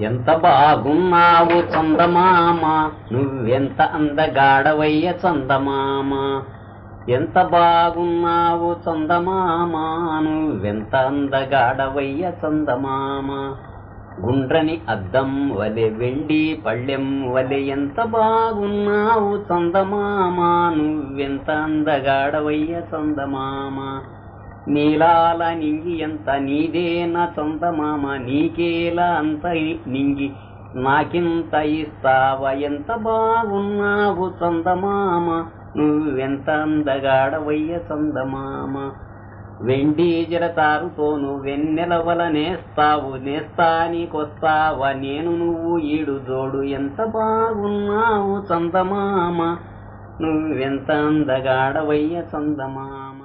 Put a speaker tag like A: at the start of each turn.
A: ఎంత బాగున్నావు చందమామ? నువ్వెంత అందగాడవయ్య చందమామ? ఎంత బాగున్నావు చందమామ? నువ్వెంత అందగాడవయ్య చందమామ? గుండ్రని అద్దం వలె వెండి పళ్ళెం వలె ఎంత బాగున్నావు చందమామ? నువ్వెంత అందగాడవయ్య చందమామ? నీలాల నింగి ఎంత నీదేనా చందమామ నీకేలా అంత నింగి? నాకింత ఇస్తావా? ఎంత బాగున్నావు చందమామ నువ్వెంత అందగాడవయ్య చందమామ వెండి జరతారుతోను వెన్నెలవల నేస్తావు? నేస్తానికొస్తావా నేను నువ్వు ఈడు జోడు ఎంత బాగున్నావు చందమామ నువ్వెంత అందగాడవయ్య చందమామ